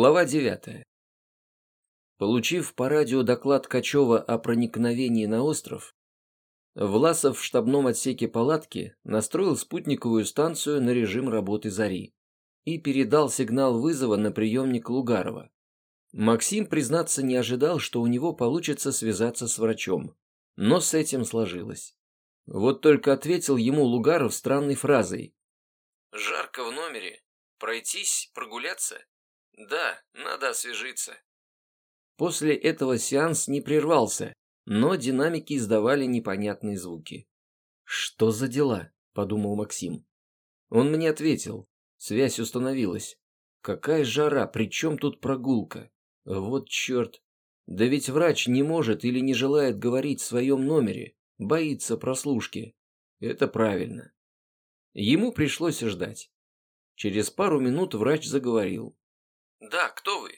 Глава 9. Получив по радио доклад Качева о проникновении на остров, Власов в штабном отсеке палатки настроил спутниковую станцию на режим работы «Зари» и передал сигнал вызова на приемник Лугарова. Максим, признаться, не ожидал, что у него получится связаться с врачом, но с этим сложилось. Вот только ответил ему Лугаров странной фразой. «Жарко в номере. Пройтись, прогуляться?» Да, надо освежиться. После этого сеанс не прервался, но динамики издавали непонятные звуки. «Что за дела?» – подумал Максим. Он мне ответил. Связь установилась. Какая жара, при чем тут прогулка? Вот черт. Да ведь врач не может или не желает говорить в своем номере, боится прослушки. Это правильно. Ему пришлось ждать. Через пару минут врач заговорил. «Да, кто вы?»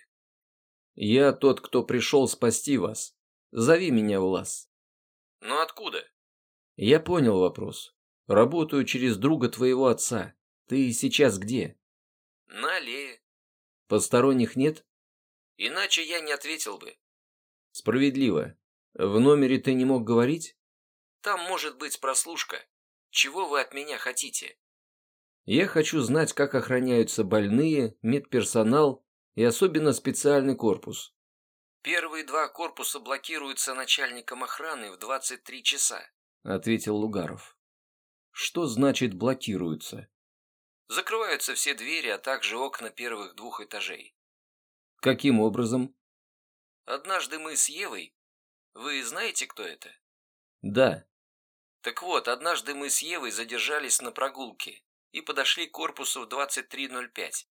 «Я тот, кто пришел спасти вас. Зови меня Влас». «Но откуда?» «Я понял вопрос. Работаю через друга твоего отца. Ты сейчас где?» «На аллее». «Посторонних нет?» «Иначе я не ответил бы». «Справедливо. В номере ты не мог говорить?» «Там может быть прослушка. Чего вы от меня хотите?» «Я хочу знать, как охраняются больные, медперсонал и особенно специальный корпус. Первые два корпуса блокируются начальником охраны в 23 часа, ответил Лугаров. Что значит блокируются? Закрываются все двери, а также окна первых двух этажей. Каким образом? Однажды мы с Евой... Вы знаете, кто это? Да. Так вот, однажды мы с Евой задержались на прогулке и подошли к корпусу в 23.05.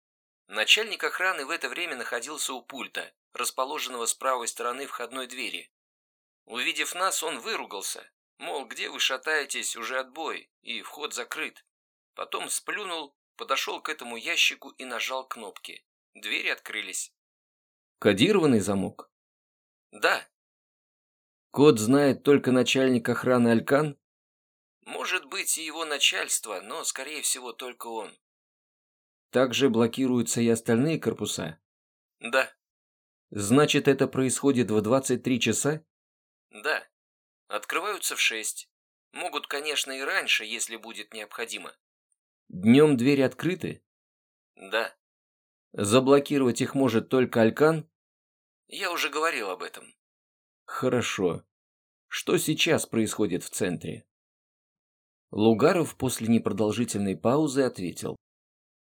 Начальник охраны в это время находился у пульта, расположенного с правой стороны входной двери. Увидев нас, он выругался, мол, где вы шатаетесь, уже отбой, и вход закрыт. Потом сплюнул, подошел к этому ящику и нажал кнопки. Двери открылись. Кодированный замок? Да. Код знает только начальник охраны Алькан? Может быть и его начальство, но, скорее всего, только он. Также блокируются и остальные корпуса? Да. Значит, это происходит в 23 часа? Да. Открываются в 6. Могут, конечно, и раньше, если будет необходимо. Днем двери открыты? Да. Заблокировать их может только Алькан? Я уже говорил об этом. Хорошо. Что сейчас происходит в центре? Лугаров после непродолжительной паузы ответил.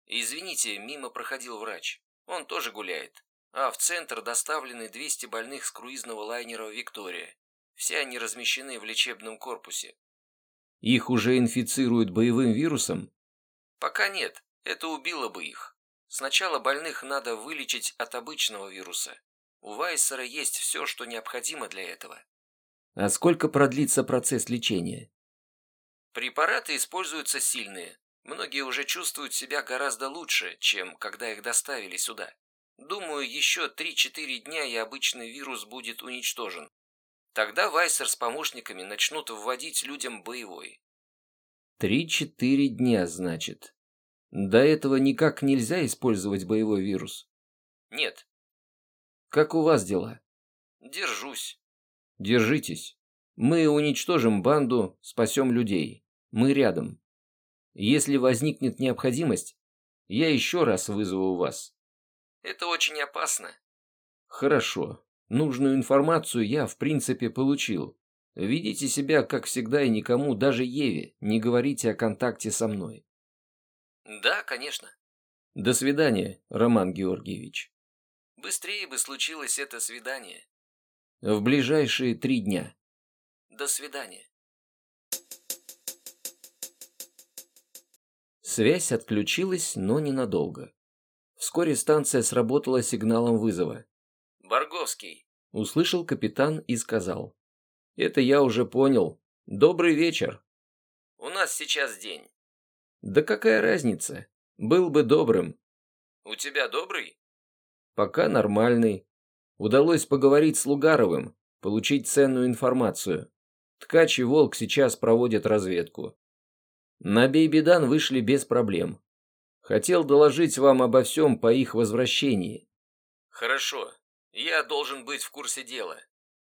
Извините, мимо проходил врач. Он тоже гуляет. А в центр доставлены 200 больных с круизного лайнера «Виктория». Все они размещены в лечебном корпусе. Их уже инфицируют боевым вирусом? Пока нет. Это убило бы их. Сначала больных надо вылечить от обычного вируса. У Вайсера есть все, что необходимо для этого. А сколько продлится процесс лечения? Препараты используются сильные, Многие уже чувствуют себя гораздо лучше, чем когда их доставили сюда. Думаю, еще 3-4 дня и обычный вирус будет уничтожен. Тогда Вайсер с помощниками начнут вводить людям боевой. Три-четыре дня, значит. До этого никак нельзя использовать боевой вирус? Нет. Как у вас дела? Держусь. Держитесь. Мы уничтожим банду, спасем людей. Мы рядом. Если возникнет необходимость, я еще раз вызову вас. Это очень опасно. Хорошо. Нужную информацию я, в принципе, получил. Ведите себя, как всегда, и никому, даже Еве, не говорите о контакте со мной. Да, конечно. До свидания, Роман Георгиевич. Быстрее бы случилось это свидание. В ближайшие три дня. До свидания. Связь отключилась, но ненадолго. Вскоре станция сработала сигналом вызова. «Барговский», — услышал капитан и сказал. «Это я уже понял. Добрый вечер». «У нас сейчас день». «Да какая разница? Был бы добрым». «У тебя добрый?» «Пока нормальный. Удалось поговорить с Лугаровым, получить ценную информацию. Ткач и Волк сейчас проводят разведку. На Бейбидан вышли без проблем. Хотел доложить вам обо всем по их возвращении. Хорошо. Я должен быть в курсе дела.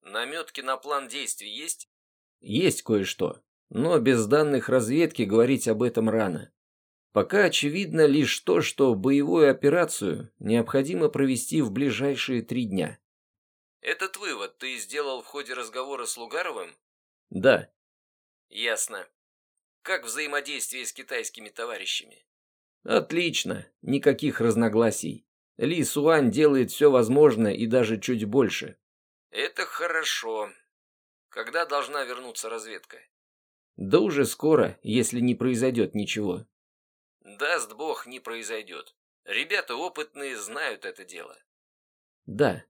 Наметки на план действий есть? Есть кое-что. Но без данных разведки говорить об этом рано. Пока очевидно лишь то, что боевую операцию необходимо провести в ближайшие три дня. Этот вывод ты сделал в ходе разговора с Лугаровым? Да. Ясно. Как взаимодействие с китайскими товарищами? Отлично. Никаких разногласий. Ли Суань делает все возможное и даже чуть больше. Это хорошо. Когда должна вернуться разведка? Да уже скоро, если не произойдет ничего. Даст бог, не произойдет. Ребята опытные знают это дело. Да.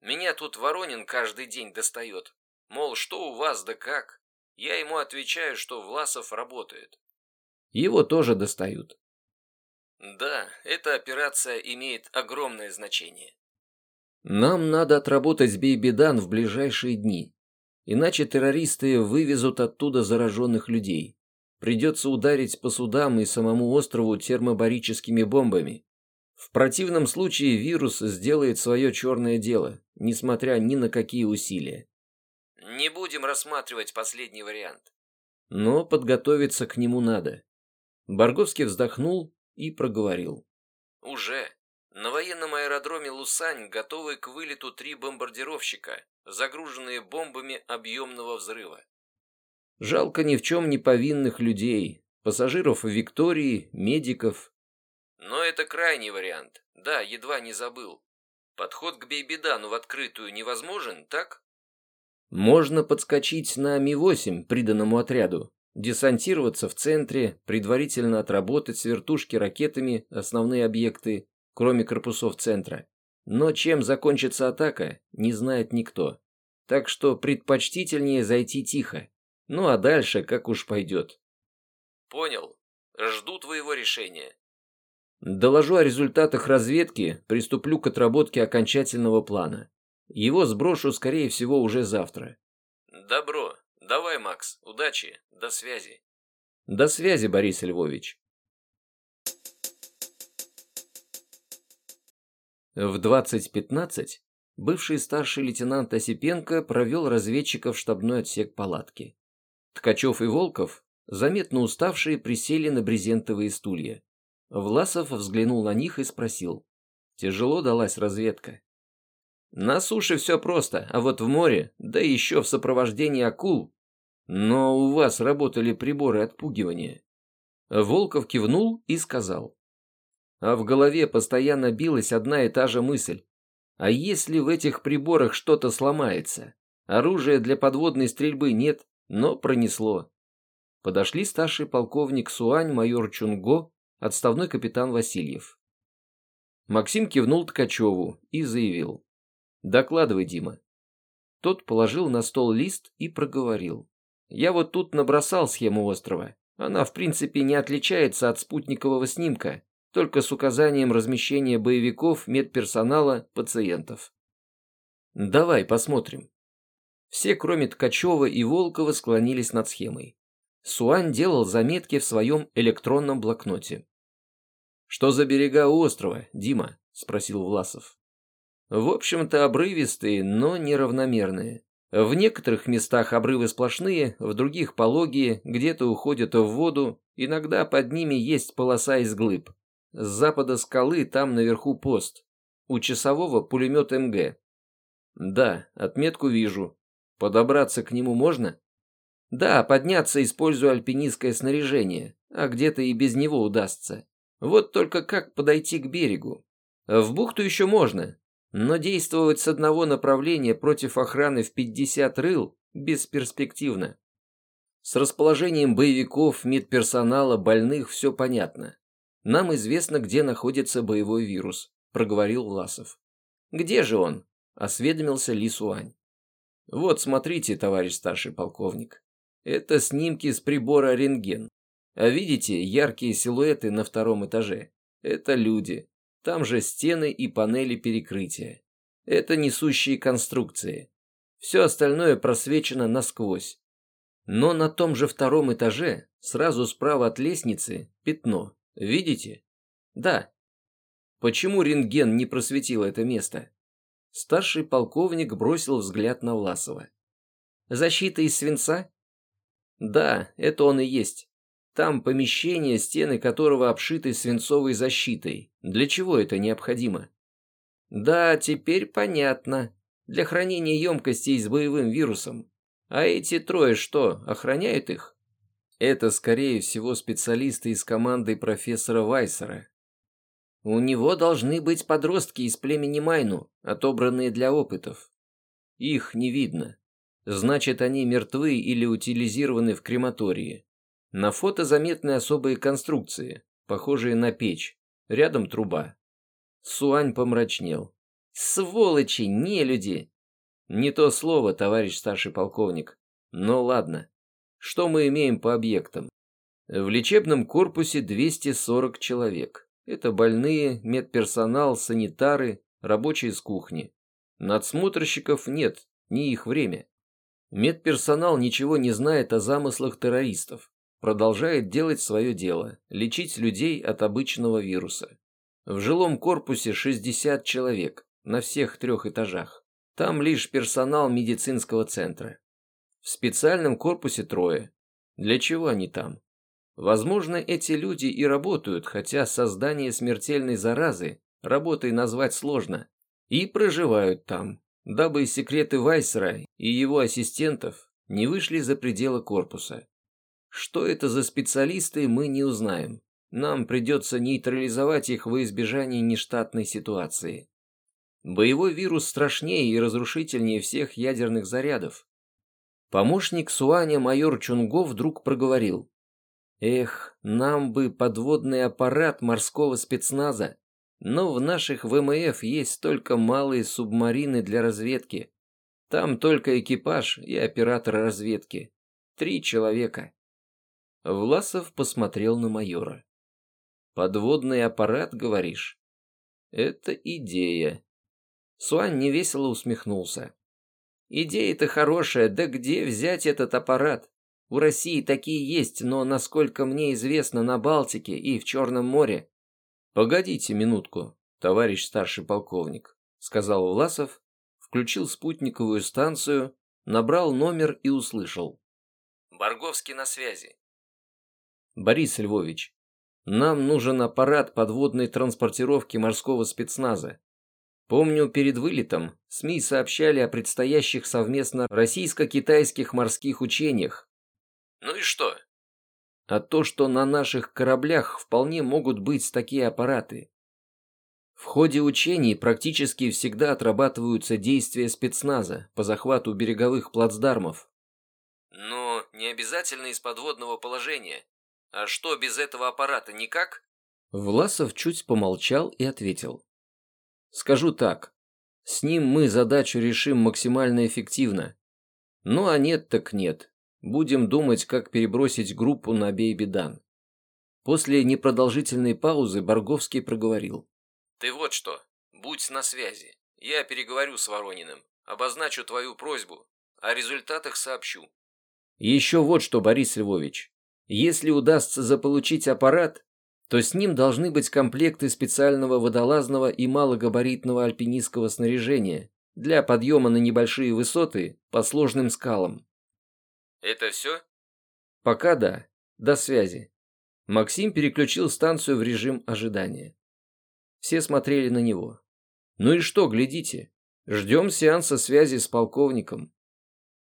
Меня тут Воронин каждый день достает. Мол, что у вас да как? Я ему отвечаю, что Власов работает. Его тоже достают. Да, эта операция имеет огромное значение. Нам надо отработать Бейбедан в ближайшие дни. Иначе террористы вывезут оттуда зараженных людей. Придется ударить по судам и самому острову термобарическими бомбами. В противном случае вирус сделает свое черное дело, несмотря ни на какие усилия. Не будем рассматривать последний вариант. Но подготовиться к нему надо. Барговский вздохнул и проговорил. «Уже. На военном аэродроме Лусань готовы к вылету три бомбардировщика, загруженные бомбами объемного взрыва. Жалко ни в чем не повинных людей, пассажиров Виктории, медиков. Но это крайний вариант. Да, едва не забыл. Подход к Бейбедану в открытую невозможен, так? Можно подскочить на Ми-8 приданному отряду, десантироваться в центре, предварительно отработать с вертушки ракетами основные объекты, кроме корпусов центра. Но чем закончится атака, не знает никто. Так что предпочтительнее зайти тихо. Ну а дальше как уж пойдет. Понял. Жду твоего решения. Доложу о результатах разведки, приступлю к отработке окончательного плана. Его сброшу, скорее всего, уже завтра. Добро. Давай, Макс, удачи, до связи. До связи, Борис Львович. В 20.15 бывший старший лейтенант Осипенко провел разведчиков в штабной отсек палатки. Ткачев и Волков, заметно уставшие, присели на брезентовые стулья. Власов взглянул на них и спросил. Тяжело далась разведка. На суше все просто, а вот в море, да еще в сопровождении акул, но у вас работали приборы отпугивания. Волков кивнул и сказал. А в голове постоянно билась одна и та же мысль. А если в этих приборах что-то сломается? Оружия для подводной стрельбы нет, но пронесло. Подошли старший полковник Суань, майор Чунго, отставной капитан Васильев. Максим кивнул Ткачеву и заявил. «Докладывай, Дима». Тот положил на стол лист и проговорил. Я вот тут набросал схему острова. Она, в принципе, не отличается от спутникового снимка, только с указанием размещения боевиков, медперсонала, пациентов. Давай посмотрим. Все, кроме Ткачева и Волкова, склонились над схемой. Суань делал заметки в своем электронном блокноте. «Что за берега острова, Дима?» – спросил Власов. «В общем-то, обрывистые, но неравномерные. В некоторых местах обрывы сплошные, в других пологие, где-то уходят в воду, иногда под ними есть полоса из глыб. С запада скалы там наверху пост. У часового пулемет МГ. Да, отметку вижу. Подобраться к нему можно? Да, подняться, используя альпинистское снаряжение, а где-то и без него удастся. Вот только как подойти к берегу? В бухту еще можно, но действовать с одного направления против охраны в 50 рыл бесперспективно. С расположением боевиков, медперсонала, больных все понятно. Нам известно, где находится боевой вирус, проговорил Власов. Где же он? осведомился Ли Суань. Вот смотрите, товарищ старший полковник. Это снимки с прибора рентген. А видите яркие силуэты на втором этаже? Это люди. Там же стены и панели перекрытия. Это несущие конструкции. Все остальное просвечено насквозь. Но на том же втором этаже, сразу справа от лестницы, пятно. Видите? Да. Почему рентген не просветил это место? Старший полковник бросил взгляд на Власова. Защита из свинца? Да, это он и есть. Там помещение, стены которого обшиты свинцовой защитой. Для чего это необходимо? Да, теперь понятно. Для хранения емкостей с боевым вирусом. А эти трое что, охраняют их? Это, скорее всего, специалисты из команды профессора Вайсера. У него должны быть подростки из племени Майну, отобранные для опытов. Их не видно. Значит, они мертвы или утилизированы в крематории. На фото заметны особые конструкции, похожие на печь. Рядом труба. Суань помрачнел. «Сволочи, не люди!» «Не то слово, товарищ старший полковник. Но ладно. Что мы имеем по объектам? В лечебном корпусе 240 человек. Это больные, медперсонал, санитары, рабочие с кухни. Надсмотрщиков нет, не их время. Медперсонал ничего не знает о замыслах террористов. Продолжает делать свое дело – лечить людей от обычного вируса. В жилом корпусе 60 человек на всех трех этажах. Там лишь персонал медицинского центра. В специальном корпусе трое. Для чего они там? Возможно, эти люди и работают, хотя создание смертельной заразы работой назвать сложно, и проживают там, дабы секреты Вайсера и его ассистентов не вышли за пределы корпуса. Что это за специалисты, мы не узнаем. Нам придется нейтрализовать их во избежание нештатной ситуации. Боевой вирус страшнее и разрушительнее всех ядерных зарядов. Помощник Суаня майор Чунго вдруг проговорил. Эх, нам бы подводный аппарат морского спецназа. Но в наших ВМФ есть только малые субмарины для разведки. Там только экипаж и оператор разведки. Три человека. Власов посмотрел на майора. «Подводный аппарат, говоришь?» «Это идея». Суан невесело усмехнулся. «Идея-то хорошая, да где взять этот аппарат? У России такие есть, но, насколько мне известно, на Балтике и в Черном море». «Погодите минутку, товарищ старший полковник», — сказал Власов, включил спутниковую станцию, набрал номер и услышал. «Барговский на связи. Борис Львович, нам нужен аппарат подводной транспортировки морского спецназа. Помню, перед вылетом СМИ сообщали о предстоящих совместно российско-китайских морских учениях. Ну и что? А то, что на наших кораблях вполне могут быть такие аппараты. В ходе учений практически всегда отрабатываются действия спецназа по захвату береговых плацдармов. Но не обязательно из подводного положения. А что, без этого аппарата никак? Власов чуть помолчал и ответил. Скажу так. С ним мы задачу решим максимально эффективно. Ну а нет так нет. Будем думать, как перебросить группу на Бейбидан. После непродолжительной паузы Борговский проговорил. Ты вот что, будь на связи. Я переговорю с Ворониным, обозначу твою просьбу, о результатах сообщу. Еще вот что, Борис Львович. Если удастся заполучить аппарат, то с ним должны быть комплекты специального водолазного и малогабаритного альпинистского снаряжения для подъема на небольшие высоты по сложным скалам. Это все? Пока да. До связи. Максим переключил станцию в режим ожидания. Все смотрели на него. Ну и что, глядите. Ждем сеанса связи с полковником.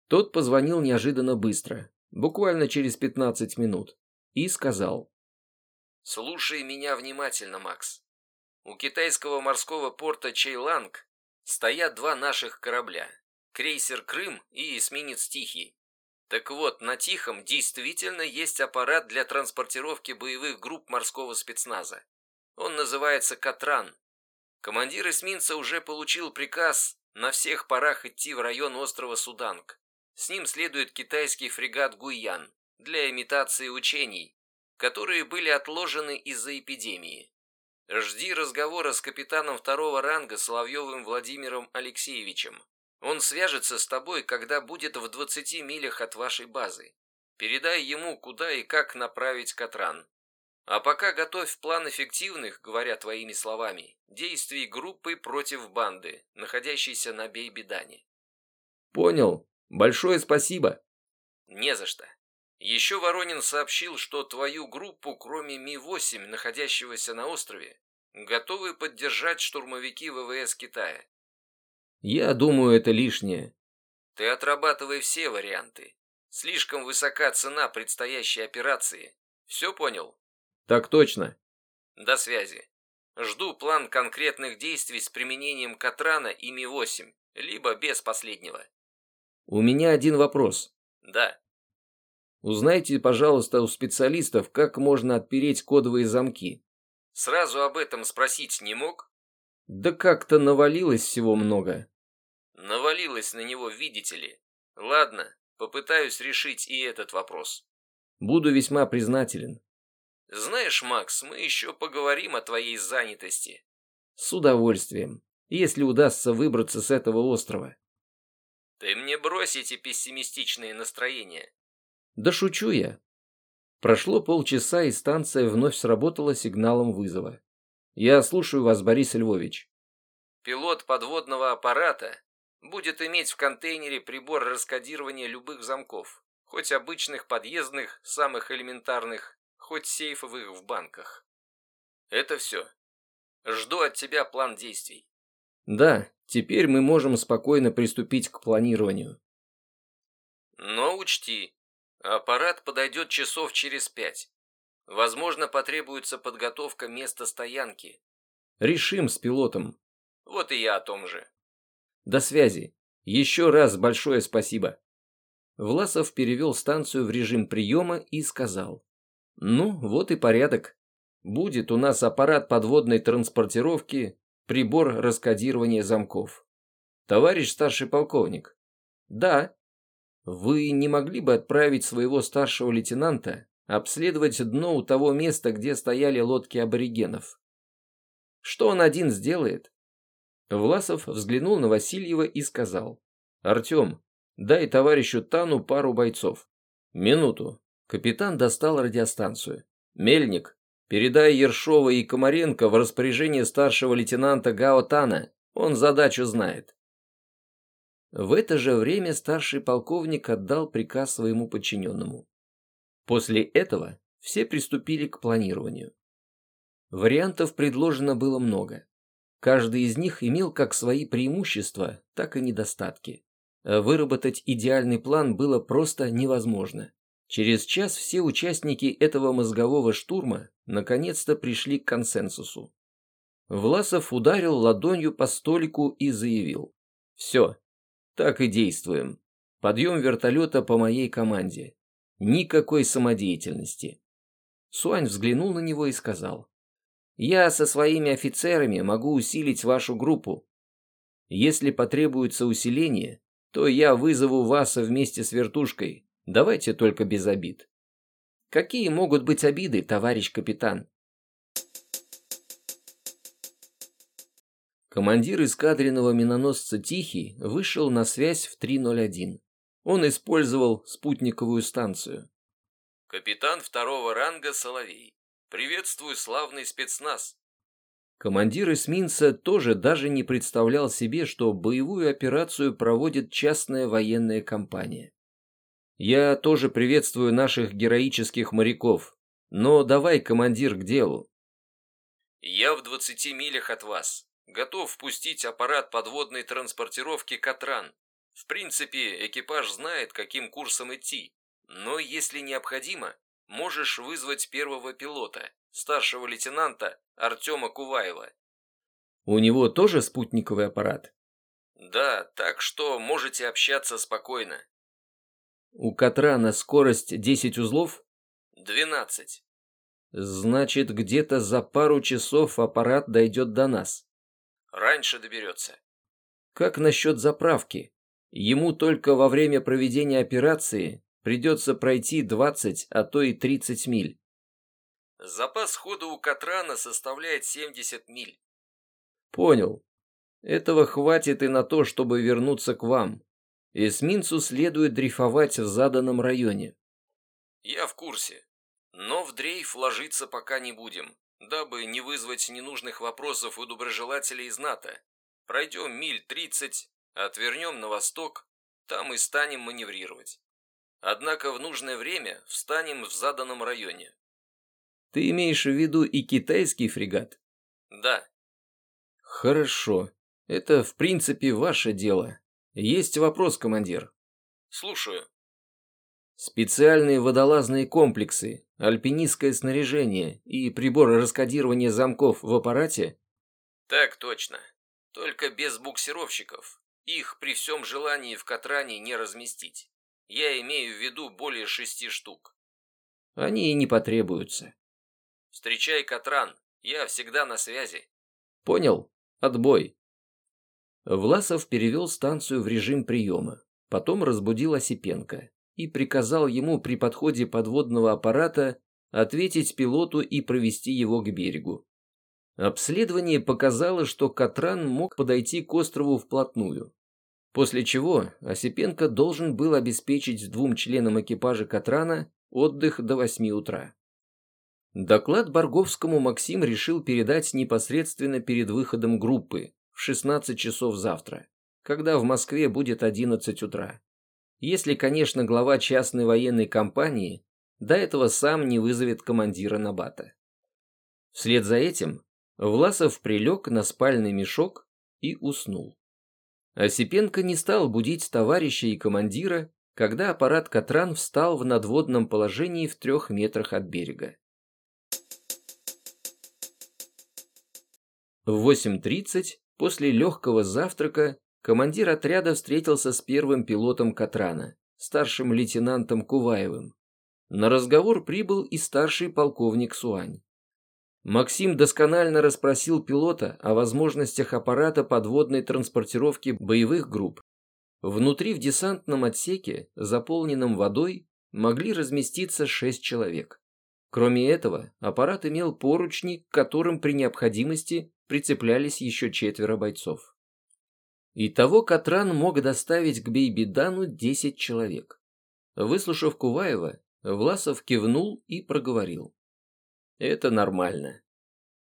Тот позвонил неожиданно быстро буквально через 15 минут, и сказал. «Слушай меня внимательно, Макс. У китайского морского порта Чейланг стоят два наших корабля – крейсер «Крым» и эсминец «Тихий». Так вот, на Тихом действительно есть аппарат для транспортировки боевых групп морского спецназа. Он называется «Катран». Командир эсминца уже получил приказ на всех парах идти в район острова Суданг. С ним следует китайский фрегат «Гуйян» для имитации учений, которые были отложены из-за эпидемии. Жди разговора с капитаном второго ранга Соловьевым Владимиром Алексеевичем. Он свяжется с тобой, когда будет в 20 милях от вашей базы. Передай ему, куда и как направить Катран. А пока готовь план эффективных, говоря твоими словами, действий группы против банды, находящейся на Бейбидане. Понял. Большое спасибо. Не за что. Еще Воронин сообщил, что твою группу, кроме Ми-8, находящегося на острове, готовы поддержать штурмовики ВВС Китая. Я думаю, это лишнее. Ты отрабатывай все варианты. Слишком высока цена предстоящей операции. Все понял? Так точно. До связи. Жду план конкретных действий с применением Катрана и Ми-8, либо без последнего. У меня один вопрос. Да. Узнайте, пожалуйста, у специалистов, как можно отпереть кодовые замки. Сразу об этом спросить не мог? Да как-то навалилось всего много. Навалилось на него, видите ли. Ладно, попытаюсь решить и этот вопрос. Буду весьма признателен. Знаешь, Макс, мы еще поговорим о твоей занятости. С удовольствием, если удастся выбраться с этого острова. Ты мне брось эти пессимистичные настроения. Да шучу я. Прошло полчаса, и станция вновь сработала сигналом вызова. Я слушаю вас, Борис Львович. Пилот подводного аппарата будет иметь в контейнере прибор раскодирования любых замков, хоть обычных подъездных, самых элементарных, хоть сейфовых в банках. Это все. Жду от тебя план действий. Да, теперь мы можем спокойно приступить к планированию. Но учти, аппарат подойдет часов через пять. Возможно, потребуется подготовка места стоянки. Решим с пилотом. Вот и я о том же. До связи. Еще раз большое спасибо. Власов перевел станцию в режим приема и сказал. Ну, вот и порядок. Будет у нас аппарат подводной транспортировки, прибор раскодирования замков. Товарищ старший полковник. Да. Вы не могли бы отправить своего старшего лейтенанта обследовать дно у того места, где стояли лодки аборигенов? Что он один сделает? Власов взглянул на Васильева и сказал. «Артем, дай товарищу Тану пару бойцов». «Минуту. Капитан достал радиостанцию. «Мельник, передай Ершова и Комаренко в распоряжение старшего лейтенанта Гао Тана. Он задачу знает». В это же время старший полковник отдал приказ своему подчиненному. После этого все приступили к планированию. Вариантов предложено было много. Каждый из них имел как свои преимущества, так и недостатки. Выработать идеальный план было просто невозможно. Через час все участники этого мозгового штурма наконец-то пришли к консенсусу. Власов ударил ладонью по столику и заявил. «Все, так и действуем. Подъем вертолета по моей команде. Никакой самодеятельности». Суань взглянул на него и сказал. «Я со своими офицерами могу усилить вашу группу. Если потребуется усиление, то я вызову вас вместе с вертушкой, Давайте только без обид. Какие могут быть обиды, товарищ капитан? Командир эскадренного миноносца «Тихий» вышел на связь в 301. Он использовал спутниковую станцию. «Капитан второго ранга Соловей. Приветствую славный спецназ». Командир эсминца тоже даже не представлял себе, что боевую операцию проводит частная военная компания. Я тоже приветствую наших героических моряков. Но давай, командир, к делу. Я в 20 милях от вас. Готов впустить аппарат подводной транспортировки «Катран». В принципе, экипаж знает, каким курсом идти. Но если необходимо, можешь вызвать первого пилота, старшего лейтенанта Артема Куваева. У него тоже спутниковый аппарат? Да, так что можете общаться спокойно. У Катрана скорость 10 узлов? 12. Значит, где-то за пару часов аппарат дойдет до нас. Раньше доберется. Как насчет заправки? Ему только во время проведения операции придется пройти 20, а то и 30 миль. Запас хода у Катрана составляет 70 миль. Понял. Этого хватит и на то, чтобы вернуться к вам. Эсминцу следует дрейфовать в заданном районе. Я в курсе. Но в дрейф ложиться пока не будем, дабы не вызвать ненужных вопросов у доброжелателей из НАТО. Пройдем миль тридцать, отвернем на восток, там и станем маневрировать. Однако в нужное время встанем в заданном районе. Ты имеешь в виду и китайский фрегат? Да. Хорошо. Это, в принципе, ваше дело. Есть вопрос, командир? Слушаю. Специальные водолазные комплексы, альпинистское снаряжение и приборы раскодирования замков в аппарате? Так точно. Только без буксировщиков. Их при всем желании в Катране не разместить. Я имею в виду более шести штук. Они и не потребуются. Встречай, Катран. Я всегда на связи. Понял. Отбой. Власов перевел станцию в режим приема. Потом разбудил Осипенко и приказал ему при подходе подводного аппарата ответить пилоту и провести его к берегу. Обследование показало, что Катран мог подойти к острову вплотную. После чего Осипенко должен был обеспечить двум членам экипажа Катрана отдых до 8 утра. Доклад Барговскому Максим решил передать непосредственно перед выходом группы в 16 часов завтра, когда в Москве будет 11 утра. Если, конечно, глава частной военной компании до этого сам не вызовет командира Набата. Вслед за этим Власов прилег на спальный мешок и уснул. Осипенко не стал будить товарища и командира, когда аппарат «Катран» встал в надводном положении в трех метрах от берега. В 8.30 после легкого завтрака командир отряда встретился с первым пилотом «Катрана», старшим лейтенантом Куваевым. На разговор прибыл и старший полковник Суань. Максим досконально расспросил пилота о возможностях аппарата подводной транспортировки боевых групп. Внутри в десантном отсеке, заполненном водой, могли разместиться шесть человек. Кроме этого, аппарат имел поручни, к которым при необходимости прицеплялись еще четверо бойцов. Итого Катран мог доставить к Бейбидану 10 человек. Выслушав Куваева, Власов кивнул и проговорил. Это нормально.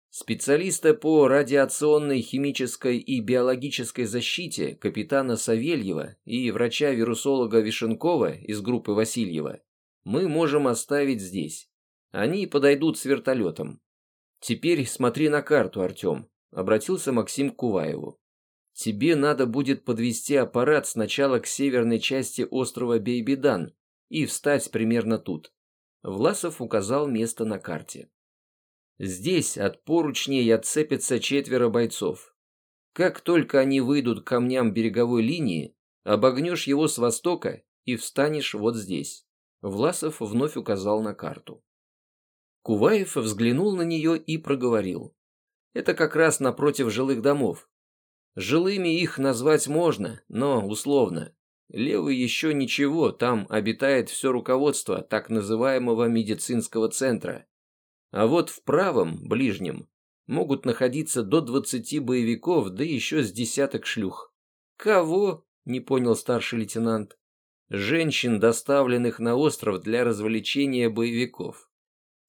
Специалиста по радиационной, химической и биологической защите капитана Савельева и врача-вирусолога Вишенкова из группы Васильева мы можем оставить здесь. Они подойдут с вертолетом. Теперь смотри на карту, Артем, обратился Максим к Куваеву. Тебе надо будет подвести аппарат сначала к северной части острова Бейбидан и встать примерно тут. Власов указал место на карте. Здесь от поручней отцепятся четверо бойцов. Как только они выйдут к камням береговой линии, обогнешь его с востока и встанешь вот здесь. Власов вновь указал на карту. Куваев взглянул на нее и проговорил. Это как раз напротив жилых домов. Жилыми их назвать можно, но условно. Левый еще ничего, там обитает все руководство так называемого медицинского центра. А вот в правом, ближнем, могут находиться до 20 боевиков, да еще с десяток шлюх. Кого? Не понял старший лейтенант. Женщин, доставленных на остров для развлечения боевиков.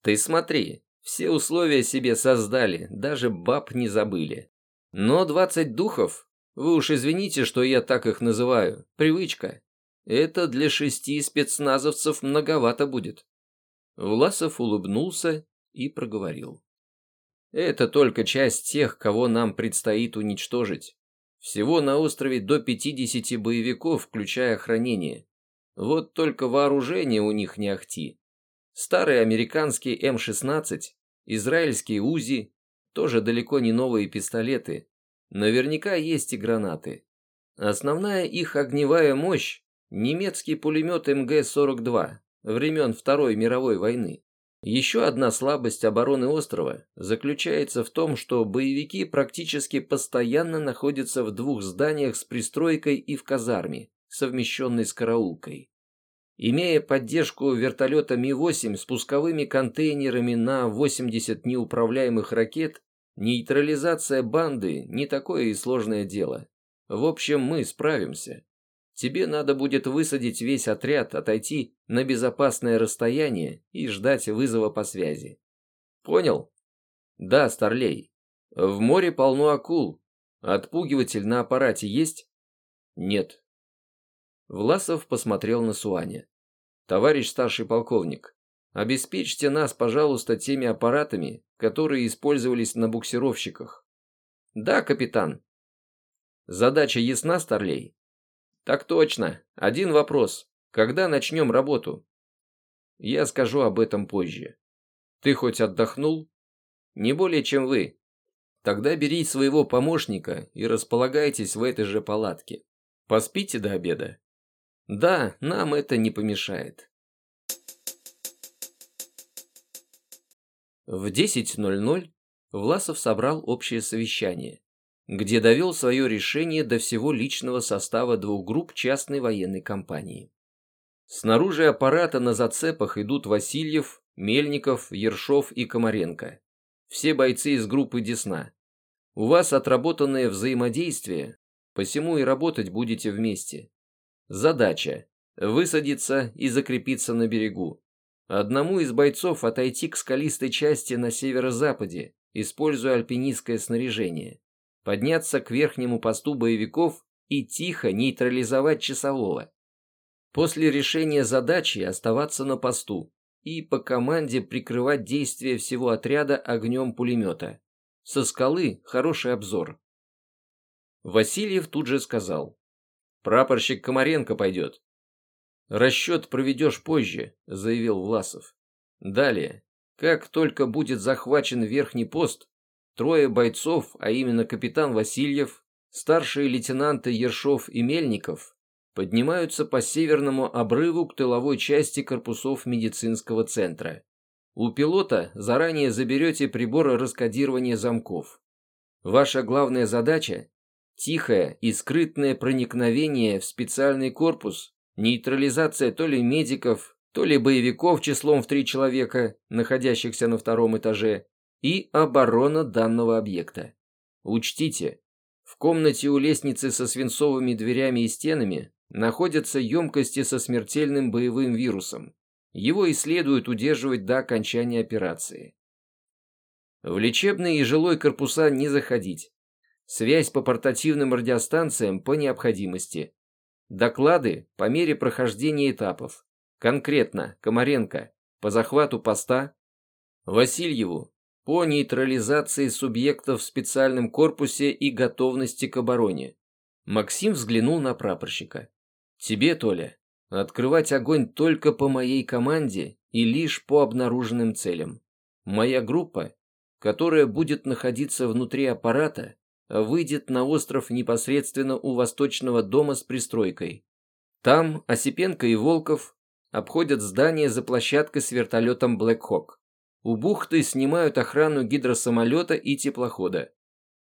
Ты смотри, все условия себе создали, даже баб не забыли. Но 20 духов, вы уж извините, что я так их называю, привычка. Это для шести спецназовцев многовато будет. Власов улыбнулся и проговорил. Это только часть тех, кого нам предстоит уничтожить. Всего на острове до 50 боевиков, включая охранение. Вот только вооружение у них не ахти. Старый американский М-16, израильские УЗИ, тоже далеко не новые пистолеты. Наверняка есть и гранаты. Основная их огневая мощь – немецкий пулемет МГ-42 времен Второй мировой войны. Еще одна слабость обороны острова заключается в том, что боевики практически постоянно находятся в двух зданиях с пристройкой и в казарме, совмещенной с караулкой. Имея поддержку вертолета Ми-8 с пусковыми контейнерами на 80 неуправляемых ракет, нейтрализация банды не такое и сложное дело. В общем, мы справимся. тебе надо будет высадить весь отряд, отойти на безопасное расстояние и ждать вызова по связи. Понял? Да, Старлей. В море полно акул. Отпугиватель на аппарате есть? Нет. Власов посмотрел на Суаня. Товарищ старший полковник, обеспечьте нас, пожалуйста, теми аппаратами, которые использовались на буксировщиках. Да, капитан. Задача ясна, Старлей? Так точно. Один вопрос. Когда начнем работу? Я скажу об этом позже. Ты хоть отдохнул? Не более, чем вы. Тогда бери своего помощника и располагайтесь в этой же палатке. Поспите до обеда. Да, нам это не помешает. В 10.00 Власов собрал общее совещание, где довел свое решение до всего личного состава двух групп частной военной компании. Снаружи аппарата на зацепах идут Васильев, Мельников, Ершов и Комаренко. Все бойцы из группы Десна. У вас отработанное взаимодействие, посему и работать будете вместе. Задача – высадиться и закрепиться на берегу. Одному из бойцов отойти к скалистой части на северо-западе, используя альпинистское снаряжение, подняться к верхнему посту боевиков и тихо нейтрализовать часового. После решения задачи оставаться на посту, и по команде прикрывать действия всего отряда огнем пулемета. Со скалы хороший обзор. Васильев тут же сказал. «Прапорщик Комаренко пойдет». «Расчет проведешь позже», — заявил Власов. «Далее. Как только будет захвачен верхний пост, трое бойцов, а именно капитан Васильев, старшие лейтенанты Ершов и Мельников, поднимаются по северному обрыву к тыловой части корпусов медицинского центра. У пилота заранее заберете приборы раскодирования замков. Ваша главная задача – тихое и скрытное проникновение в специальный корпус, нейтрализация то ли медиков, то ли боевиков числом в три человека, находящихся на втором этаже, и оборона данного объекта. Учтите, в комнате у лестницы со свинцовыми дверями и стенами находятся емкости со смертельным боевым вирусом. Его и следует удерживать до окончания операции. В лечебные и жилой корпуса не заходить. Связь по портативным радиостанциям по необходимости. Доклады по мере прохождения этапов. Конкретно, Комаренко, по захвату поста. Васильеву, по нейтрализации субъектов в специальном корпусе и готовности к обороне. Максим взглянул на прапорщика. Тебе, Толя, открывать огонь только по моей команде и лишь по обнаруженным целям. Моя группа, которая будет находиться внутри аппарата, выйдет на остров непосредственно у восточного дома с пристройкой. Там Осипенко и Волков обходят здание за площадкой с вертолетом Hawk. У бухты снимают охрану гидросамолета и теплохода.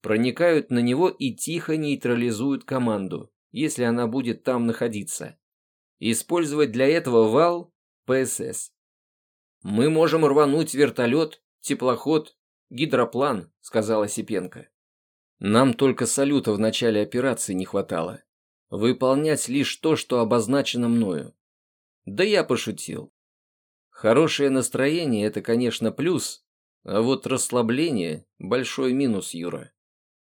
Проникают на него и тихо нейтрализуют команду если она будет там находиться. Использовать для этого вал ПСС. «Мы можем рвануть вертолет, теплоход, гидроплан», — сказала Сипенко. «Нам только салюта в начале операции не хватало. Выполнять лишь то, что обозначено мною». Да я пошутил. Хорошее настроение – это, конечно, плюс, а вот расслабление – большой минус, Юра.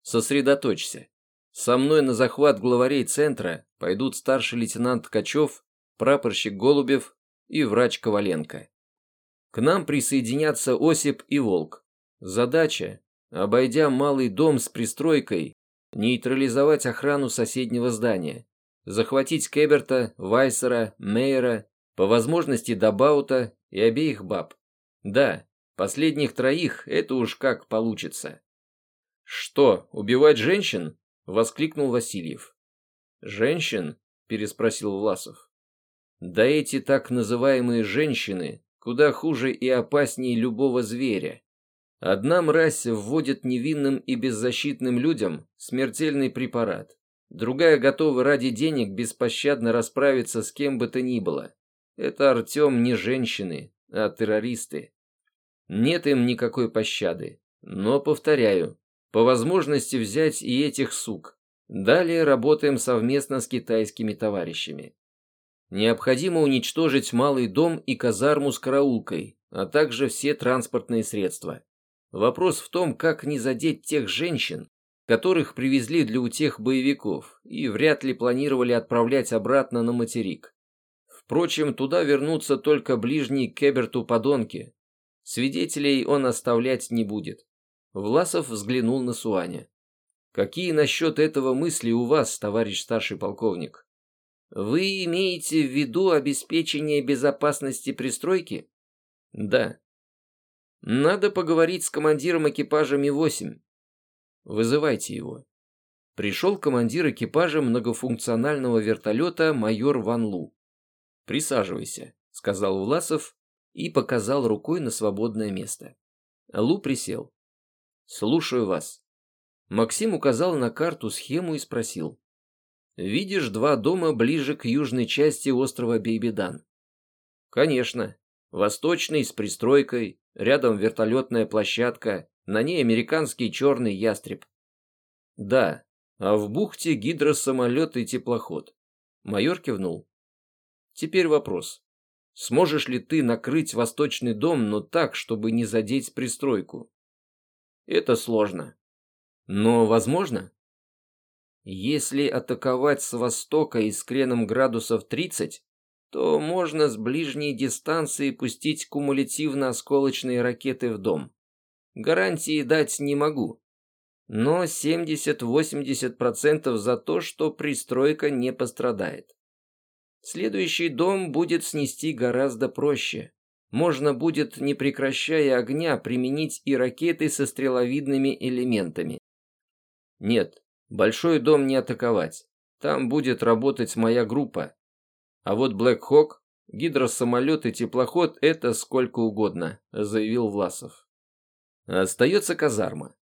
Сосредоточься. Со мной на захват главарей центра пойдут старший лейтенант Ткачев, прапорщик Голубев и врач Коваленко. К нам присоединятся Осип и Волк. Задача, обойдя малый дом с пристройкой, нейтрализовать охрану соседнего здания, захватить Кеберта, Вайсера, Мейера, по возможности Дабаута и обеих баб. Да, последних троих это уж как получится. Что, убивать женщин? — воскликнул Васильев. «Женщин?» — переспросил Власов. «Да эти так называемые женщины куда хуже и опаснее любого зверя. Одна мразь вводит невинным и беззащитным людям смертельный препарат. Другая готова ради денег беспощадно расправиться с кем бы то ни было. Это, Артем, не женщины, а террористы. Нет им никакой пощады. Но, повторяю, по возможности взять и этих сук. Далее работаем совместно с китайскими товарищами. Необходимо уничтожить малый дом и казарму с караулкой, а также все транспортные средства. Вопрос в том, как не задеть тех женщин, которых привезли для утех боевиков и вряд ли планировали отправлять обратно на материк. Впрочем, туда вернутся только ближние к Кеберту подонки. Свидетелей он оставлять не будет. Власов взглянул на Суаня. «Какие насчет этого мысли у вас, товарищ старший полковник?» «Вы имеете в виду обеспечение безопасности пристройки?» «Да». «Надо поговорить с командиром экипажа Ми-8. Вызывайте его». Пришел командир экипажа многофункционального вертолета майор Ван Лу. «Присаживайся», — сказал Власов и показал рукой на свободное место. Лу присел. «Слушаю вас». Максим указал на карту схему и спросил. «Видишь два дома ближе к южной части острова Бейбедан?» «Конечно. Восточный с пристройкой, рядом вертолетная площадка, на ней американский черный ястреб». «Да, а в бухте гидросамолет и теплоход». Майор кивнул. «Теперь вопрос. Сможешь ли ты накрыть восточный дом, но так, чтобы не задеть пристройку?» Это сложно. Но возможно? Если атаковать с востока и с креном градусов 30, то можно с ближней дистанции пустить кумулятивно-осколочные ракеты в дом. Гарантии дать не могу. Но 70-80% за то, что пристройка не пострадает. Следующий дом будет снести гораздо проще можно будет, не прекращая огня, применить и ракеты со стреловидными элементами. Нет, большой дом не атаковать. Там будет работать моя группа. А вот Блэк Хок, гидросамолет и теплоход – это сколько угодно, заявил Власов. Остается казарма.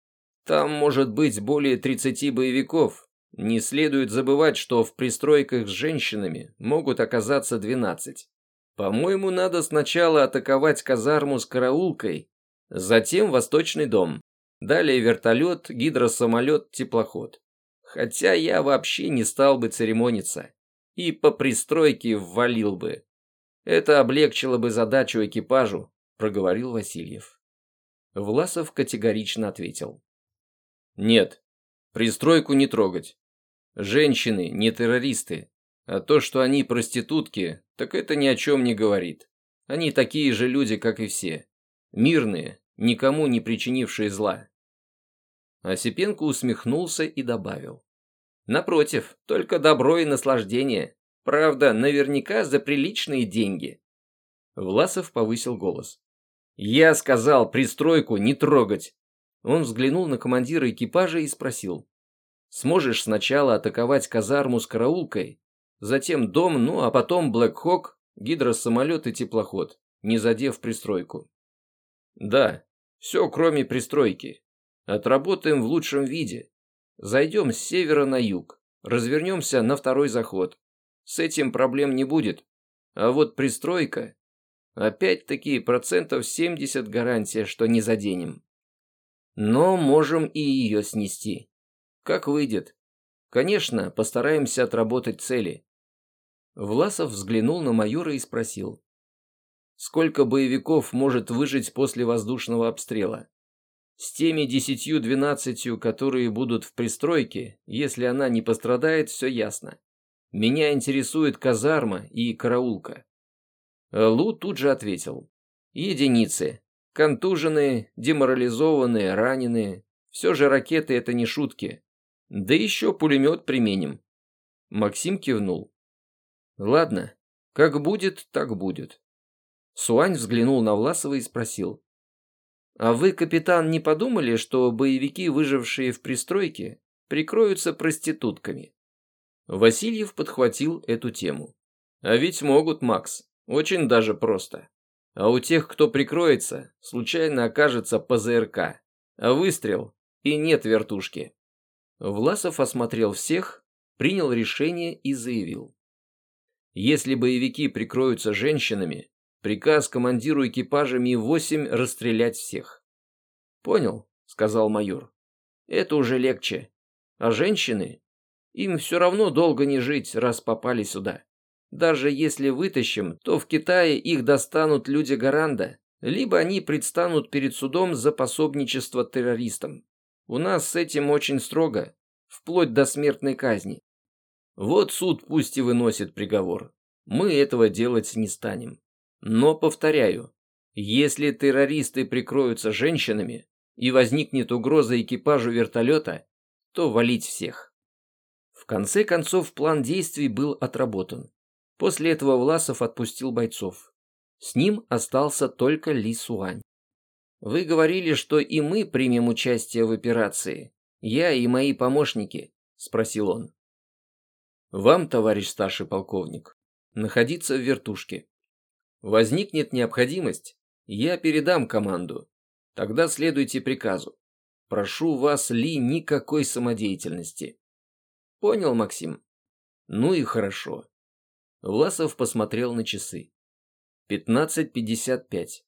Там может быть более 30 боевиков. Не следует забывать, что в пристройках с женщинами могут оказаться 12. По-моему, надо сначала атаковать казарму с караулкой, затем восточный дом, далее вертолет, гидросамолет, теплоход. Хотя я вообще не стал бы церемониться и по пристройке ввалил бы. Это облегчило бы задачу экипажу, проговорил Васильев. Власов категорично ответил. Нет, пристройку не трогать. Женщины не террористы, а то, что они проститутки, так это ни о чем не говорит. Они такие же люди, как и все. Мирные, никому не причинившие зла. Осипенко усмехнулся и добавил. Напротив, только добро и наслаждение. Правда, наверняка за приличные деньги. Власов повысил голос. «Я сказал пристройку не трогать!» Он взглянул на командира экипажа и спросил. «Сможешь сначала атаковать казарму с караулкой, затем дом, ну а потом Блэк Хок, гидросамолет и теплоход, не задев пристройку. Да, все кроме пристройки. Отработаем в лучшем виде. Зайдем с севера на юг, развернемся на второй заход. С этим проблем не будет. А вот пристройка... Опять-таки процентов 70 гарантия, что не заденем. Но можем и ее снести. Как выйдет. Конечно, постараемся отработать цели. Власов взглянул на майора и спросил. «Сколько боевиков может выжить после воздушного обстрела?» «С теми десятью-двенадцатью, которые будут в пристройке, если она не пострадает, все ясно. Меня интересует казарма и караулка». Лу тут же ответил. «Единицы. Контуженные, деморализованные, раненые. Все же ракеты — это не шутки. Да еще пулемет применим». Максим кивнул. Ладно, как будет, так будет. Суань взглянул на Власова и спросил. А вы, капитан, не подумали, что боевики, выжившие в пристройке, прикроются проститутками? Васильев подхватил эту тему. А ведь могут, Макс. Очень даже просто. А у тех, кто прикроется, случайно окажется ПЗРК. А выстрел и нет вертушки. Власов осмотрел всех, принял решение и заявил. Если боевики прикроются женщинами, приказ командиру экипажа Ми-8 расстрелять всех. «Понял», — сказал майор. «Это уже легче. А женщины? Им все равно долго не жить, раз попали сюда. Даже если вытащим, то в Китае их достанут люди Гаранда, либо они предстанут перед судом за пособничество террористам. У нас с этим очень строго, вплоть до смертной казни. Вот суд пусть и выносит приговор. Мы этого делать не станем. Но, повторяю, если террористы прикроются женщинами и возникнет угроза экипажу вертолета, то валить всех. В конце концов, план действий был отработан. После этого Власов отпустил бойцов. С ним остался только Ли Суань. «Вы говорили, что и мы примем участие в операции. Я и мои помощники», — спросил он. «Вам, товарищ старший полковник, находиться в вертушке. Возникнет необходимость, я передам команду. Тогда следуйте приказу. Прошу вас, Ли, никакой самодеятельности». «Понял, Максим?» «Ну и хорошо. Власов посмотрел на часы. 15.55.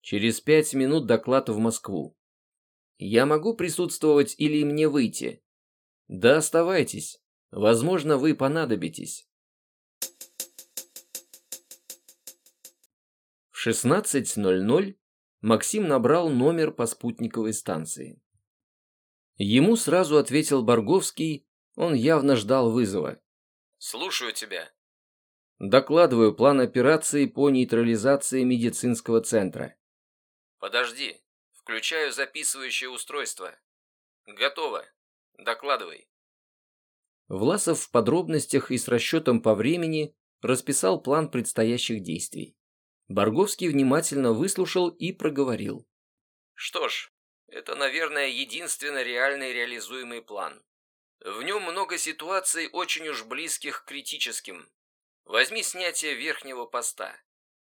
Через пять минут доклад в Москву. Я могу присутствовать или мне выйти? Да оставайтесь. Возможно, вы понадобитесь. 16.00 Максим набрал номер по спутниковой станции. Ему сразу ответил Борговский, он явно ждал вызова. «Слушаю тебя», Докладываю план операции по нейтрализации медицинского центра. Подожди. Включаю записывающее устройство. Готово. Докладывай. Власов в подробностях и с расчетом по времени расписал план предстоящих действий. Борговский внимательно выслушал и проговорил. Что ж, это, наверное, единственно реальный реализуемый план. В нем много ситуаций, очень уж близких к критическим, Возьми снятие верхнего поста.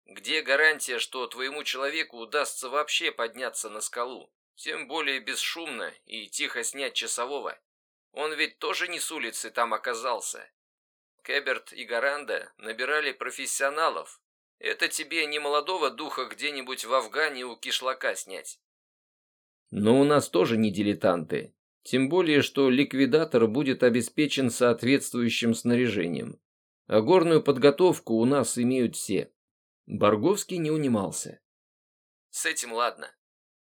Где гарантия, что твоему человеку удастся вообще подняться на скалу? Тем более бесшумно и тихо снять часового. Он ведь тоже не с улицы там оказался. Кэберт и Гаранда набирали профессионалов. Это тебе не молодого духа где-нибудь в Афгане у кишлака снять. Но у нас тоже не дилетанты. Тем более, что ликвидатор будет обеспечен соответствующим снаряжением а горную подготовку у нас имеют все. Борговский не унимался. С этим ладно.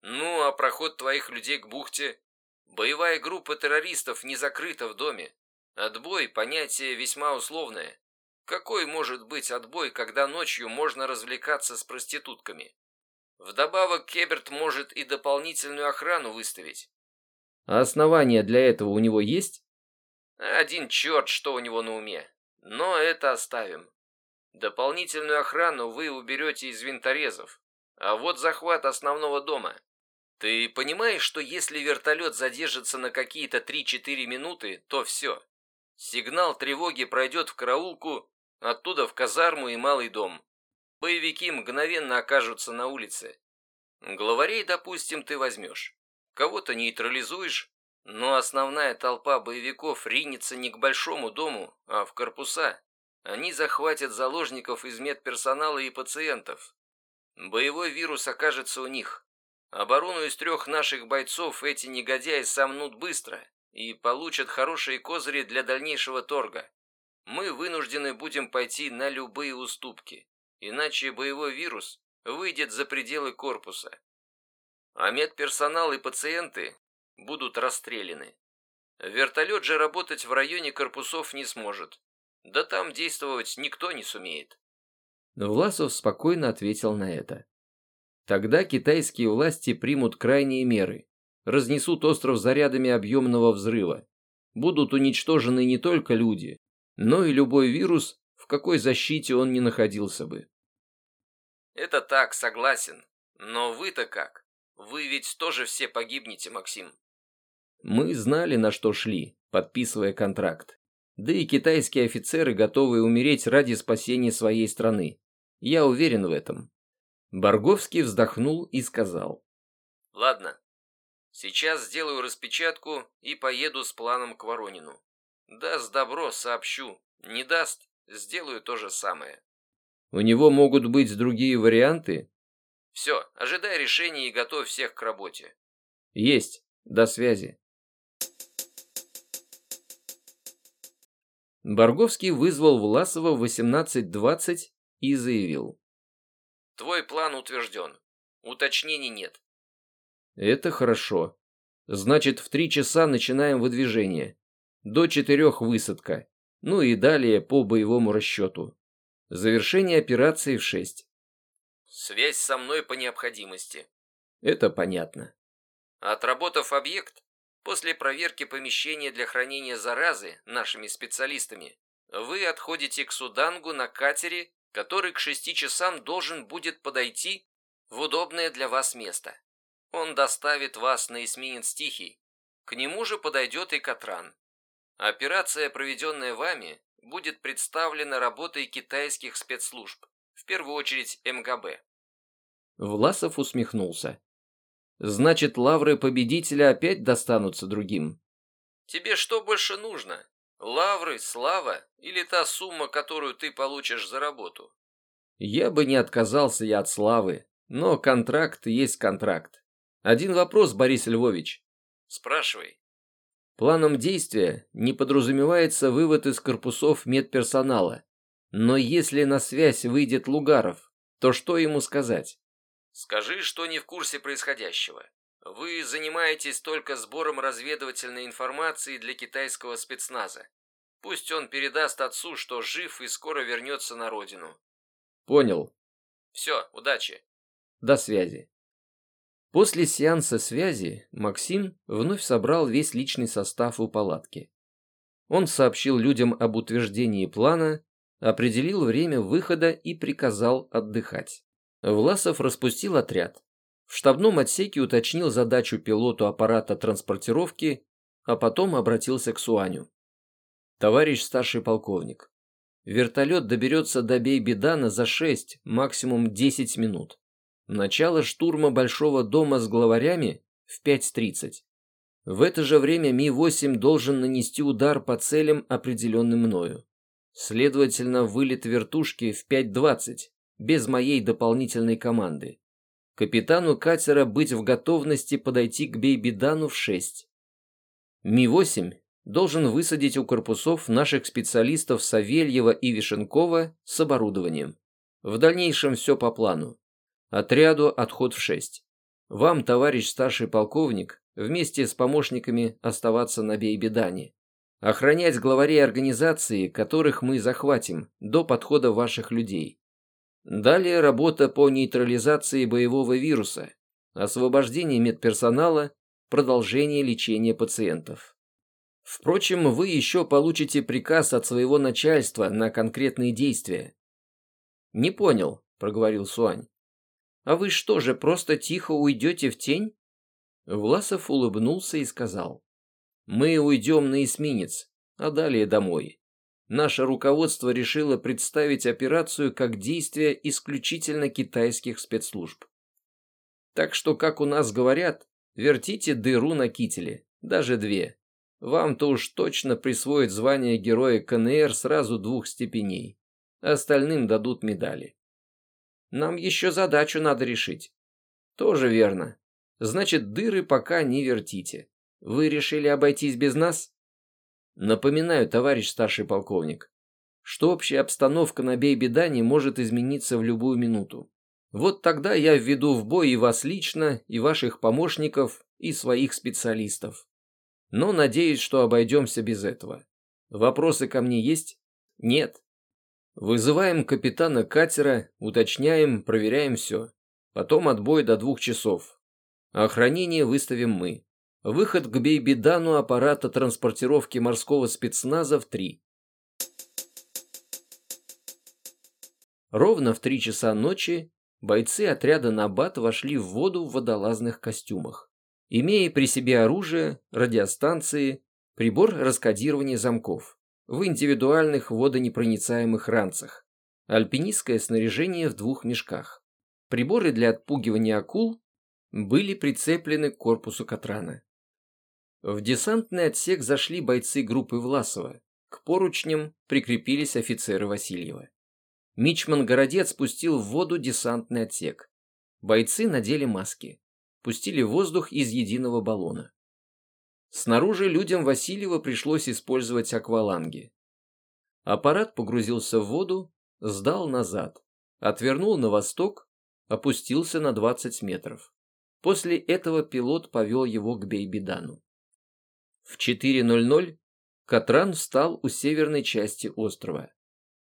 Ну, а проход твоих людей к бухте? Боевая группа террористов не закрыта в доме. Отбой – понятие весьма условное. Какой может быть отбой, когда ночью можно развлекаться с проститутками? Вдобавок Кеберт может и дополнительную охрану выставить. А основания для этого у него есть? Один черт, что у него на уме. Но это оставим. Дополнительную охрану вы уберете из винторезов. А вот захват основного дома. Ты понимаешь, что если вертолет задержится на какие-то 3-4 минуты, то все. Сигнал тревоги пройдет в караулку, оттуда в казарму и малый дом. Боевики мгновенно окажутся на улице. Главарей, допустим, ты возьмешь. Кого-то нейтрализуешь, но основная толпа боевиков ринется не к большому дому, а в корпуса. Они захватят заложников из медперсонала и пациентов. Боевой вирус окажется у них. Оборону из трех наших бойцов эти негодяи сомнут быстро и получат хорошие козыри для дальнейшего торга. Мы вынуждены будем пойти на любые уступки, иначе боевой вирус выйдет за пределы корпуса. А медперсонал и пациенты будут расстреляны. Вертолет же работать в районе корпусов не сможет. Да там действовать никто не сумеет. Власов спокойно ответил на это. Тогда китайские власти примут крайние меры. Разнесут остров зарядами объемного взрыва. Будут уничтожены не только люди, но и любой вирус, в какой защите он не находился бы. Это так, согласен. Но вы-то как? Вы ведь тоже все погибнете, Максим. Мы знали, на что шли, подписывая контракт. Да и китайские офицеры готовы умереть ради спасения своей страны. Я уверен в этом. Борговский вздохнул и сказал. Ладно, сейчас сделаю распечатку и поеду с планом к Воронину. Даст добро, сообщу. Не даст, сделаю то же самое. У него могут быть другие варианты? Все, ожидай решения и готовь всех к работе. Есть. До связи. Борговский вызвал Власова в 18.20 и заявил. Твой план утвержден. Уточнений нет. Это хорошо. Значит, в три часа начинаем выдвижение. До четырех высадка. Ну и далее по боевому расчету. Завершение операции в шесть. Связь со мной по необходимости. Это понятно. Отработав объект, после проверки помещения для хранения заразы нашими специалистами, вы отходите к Судангу на катере, который к шести часам должен будет подойти в удобное для вас место. Он доставит вас на эсминец Тихий. К нему же подойдет и Катран. Операция, проведенная вами, будет представлена работой китайских спецслужб, в первую очередь МГБ. Власов усмехнулся. Значит, лавры победителя опять достанутся другим. Тебе что больше нужно? Лавры, слава или та сумма, которую ты получишь за работу? Я бы не отказался я от славы, но контракт есть контракт. Один вопрос, Борис Львович. Спрашивай. Планом действия не подразумевается вывод из корпусов медперсонала. Но если на связь выйдет Лугаров, то что ему сказать? Скажи, что не в курсе происходящего. Вы занимаетесь только сбором разведывательной информации для китайского спецназа. Пусть он передаст отцу, что жив и скоро вернется на родину. Понял. Все, удачи. До связи. После сеанса связи Максим вновь собрал весь личный состав у палатки. Он сообщил людям об утверждении плана, определил время выхода и приказал отдыхать. Власов распустил отряд. В штабном отсеке уточнил задачу пилоту аппарата транспортировки, а потом обратился к Суаню. «Товарищ старший полковник, вертолет доберется до Бейбедана за 6, максимум 10 минут. Начало штурма Большого дома с главарями в 5.30. В это же время Ми-8 должен нанести удар по целям, определенным мною. Следовательно, вылет вертушки в 5.20, без моей дополнительной команды. Капитану катера быть в готовности подойти к Бейбидану в 6. Ми-8 должен высадить у корпусов наших специалистов Савельева и Вишенкова с оборудованием. В дальнейшем все по плану. Отряду отход в 6. Вам, товарищ старший полковник, вместе с помощниками оставаться на Бейбидане. Охранять главарей организации, которых мы захватим, до подхода ваших людей. Далее работа по нейтрализации боевого вируса, освобождение медперсонала, продолжение лечения пациентов. Впрочем, вы еще получите приказ от своего начальства на конкретные действия. «Не понял», — проговорил Суань. «А вы что же, просто тихо уйдете в тень?» Власов улыбнулся и сказал. «Мы уйдем на эсминец, а далее домой наше руководство решило представить операцию как действие исключительно китайских спецслужб. Так что, как у нас говорят, вертите дыру на кителе, даже две. Вам-то уж точно присвоят звание героя КНР сразу двух степеней. Остальным дадут медали. Нам еще задачу надо решить. Тоже верно. Значит, дыры пока не вертите. Вы решили обойтись без нас? Напоминаю, товарищ старший полковник, что общая обстановка на Бейбедане может измениться в любую минуту. Вот тогда я введу в бой и вас лично, и ваших помощников, и своих специалистов. Но надеюсь, что обойдемся без этого. Вопросы ко мне есть? Нет. Вызываем капитана катера, уточняем, проверяем все. Потом отбой до двух часов. Охранение выставим мы. Выход к Бейбидану аппарата транспортировки морского спецназа в 3. Ровно в 3 часа ночи бойцы отряда Набат вошли в воду в водолазных костюмах, имея при себе оружие, радиостанции, прибор раскодирования замков в индивидуальных водонепроницаемых ранцах, альпинистское снаряжение в двух мешках, приборы для отпугивания акул были прицеплены к корпусу Катрана. В десантный отсек зашли бойцы группы Власова. К поручням прикрепились офицеры Васильева. Мичман Городец спустил в воду десантный отсек. Бойцы надели маски. Пустили воздух из единого баллона. Снаружи людям Васильева пришлось использовать акваланги. Аппарат погрузился в воду, сдал назад, отвернул на восток, опустился на 20 метров. После этого пилот повел его к Бейбидану. В 4.00 Катран встал у северной части острова.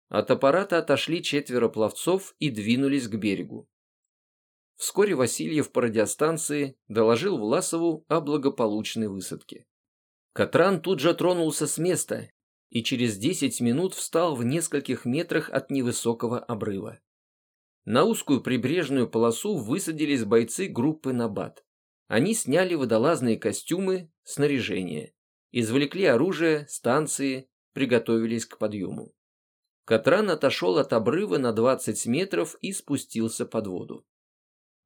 От аппарата отошли четверо пловцов и двинулись к берегу. Вскоре Васильев по радиостанции доложил Власову о благополучной высадке. Катран тут же тронулся с места и через 10 минут встал в нескольких метрах от невысокого обрыва. На узкую прибрежную полосу высадились бойцы группы «Набат». Они сняли водолазные костюмы, снаряжение, извлекли оружие, станции, приготовились к подъему. Катран отошел от обрыва на 20 метров и спустился под воду.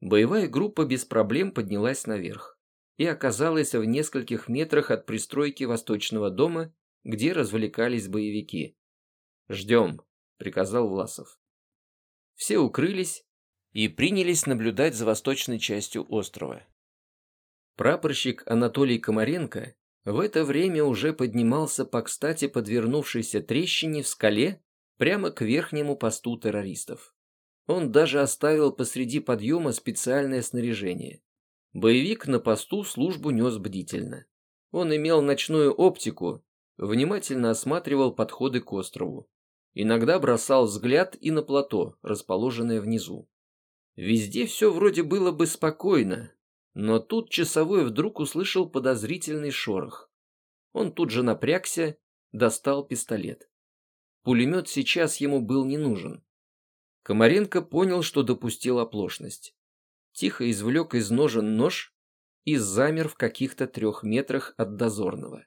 Боевая группа без проблем поднялась наверх и оказалась в нескольких метрах от пристройки восточного дома, где развлекались боевики. «Ждем», — приказал Власов. Все укрылись и принялись наблюдать за восточной частью острова. Прапорщик Анатолий Комаренко в это время уже поднимался по кстати подвернувшейся трещине в скале прямо к верхнему посту террористов. Он даже оставил посреди подъема специальное снаряжение. Боевик на посту службу нес бдительно. Он имел ночную оптику, внимательно осматривал подходы к острову. Иногда бросал взгляд и на плато, расположенное внизу. Везде все вроде было бы спокойно, но тут часовой вдруг услышал подозрительный шорох. Он тут же напрягся, достал пистолет. Пулемет сейчас ему был не нужен. Комаренко понял, что допустил оплошность. Тихо извлек из ножен нож и замер в каких-то трех метрах от дозорного.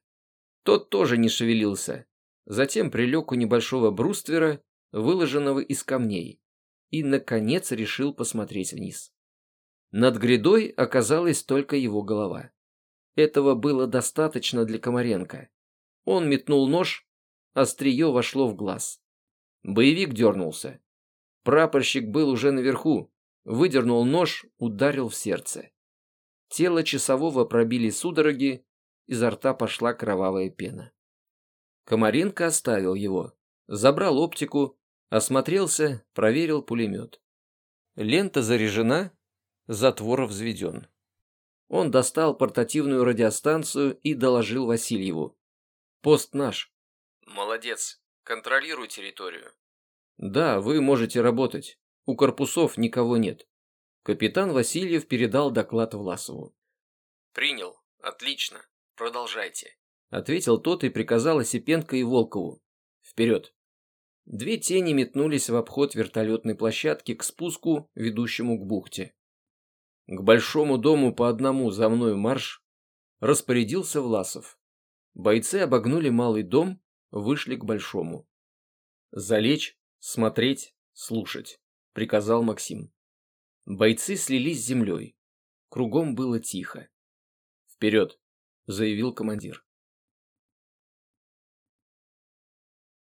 Тот тоже не шевелился. Затем прилег у небольшого бруствера, выложенного из камней, и, наконец, решил посмотреть вниз. Над грядой оказалась только его голова. Этого было достаточно для Комаренко. Он метнул нож, острие вошло в глаз. Боевик дернулся. Прапорщик был уже наверху, выдернул нож, ударил в сердце. Тело часового пробили судороги, изо рта пошла кровавая пена. Комаренко оставил его, забрал оптику, осмотрелся, проверил пулемет. Лента заряжена, затвор взведен. Он достал портативную радиостанцию и доложил Васильеву. «Пост наш». «Молодец. Контролируй территорию». Да, вы можете работать. У корпусов никого нет. Капитан Васильев передал доклад Власову. Принял. Отлично. Продолжайте. Ответил тот и приказал Осипенко и Волкову. Вперед. Две тени метнулись в обход вертолетной площадки к спуску, ведущему к бухте. К большому дому по одному за мной марш распорядился Власов. Бойцы обогнули малый дом, вышли к большому. Залечь «Смотреть, слушать», — приказал Максим. Бойцы слились с землей. Кругом было тихо. «Вперед!» — заявил командир.